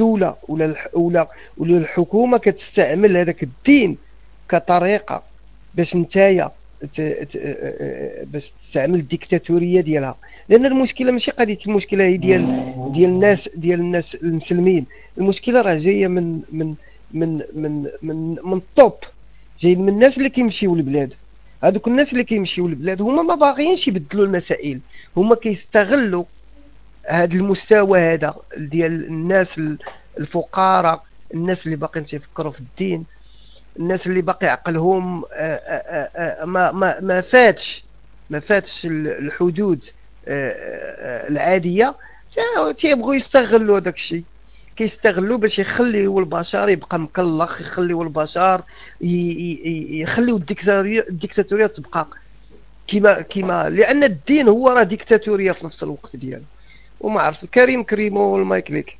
الدولة ولا ولا ولا الحكومة كتستعمل هذاك الدين كطريقة باش نتايا باش تستعمل الديكتاتورية ديالها. لأن المشكلة ماشي قضية المشكلة هي ديال ديال الناس ديال الناس المسلمين. المشكلة راه جاية من من من من من من الطوب. جاي من الناس اللي كيمشيو للبلاد. هذوك الناس اللي كيمشيو للبلاد هما ما باغيينش يبدلوا المسائل. هما كيستغلوا هذا المستوى هذا ديال الناس الفقراء الناس اللي باقيين تيفكروا في الدين الناس اللي باقي عقلهم آه، آه، آه، ما ما ما فاتش ما فاتش الحدود العادية. تيبغوا يستغلوا هذاك الشيء. كيستغلوا باش يخليو البشر يبقى مكلخ يخليو البشر يخليو الديكتاتوريه تبقى كما كما لأن الدين هو راه ديكتاتورية في نفس الوقت ديالو. وما عرفت. كريم كريمو المايك ليك.